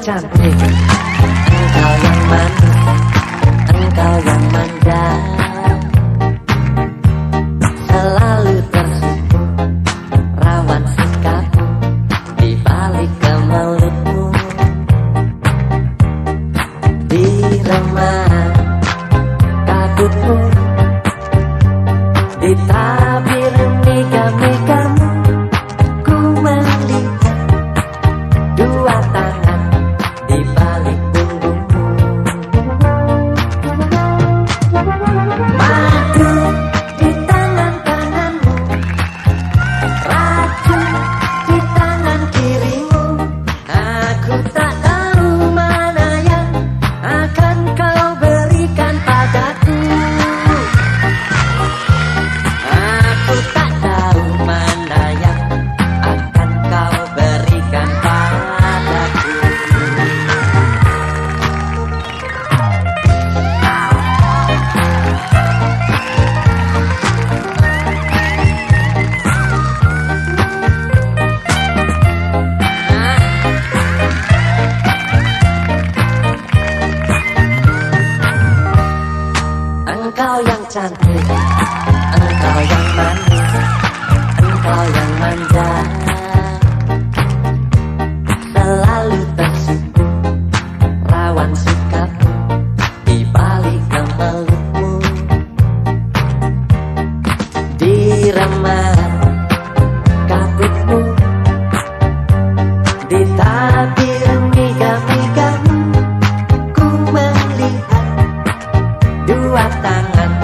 cantik Engkau yang manis Engkau yang manja Selalu tersipu Rawan sikap Di balik kemelutmu Di remah Kabutmu Di tabir Engkau yang cantik. Engkau yang manis. Engkau yang manja. Selalu tersipu Rawan sikap Di balik kemelukmu Di remah jangan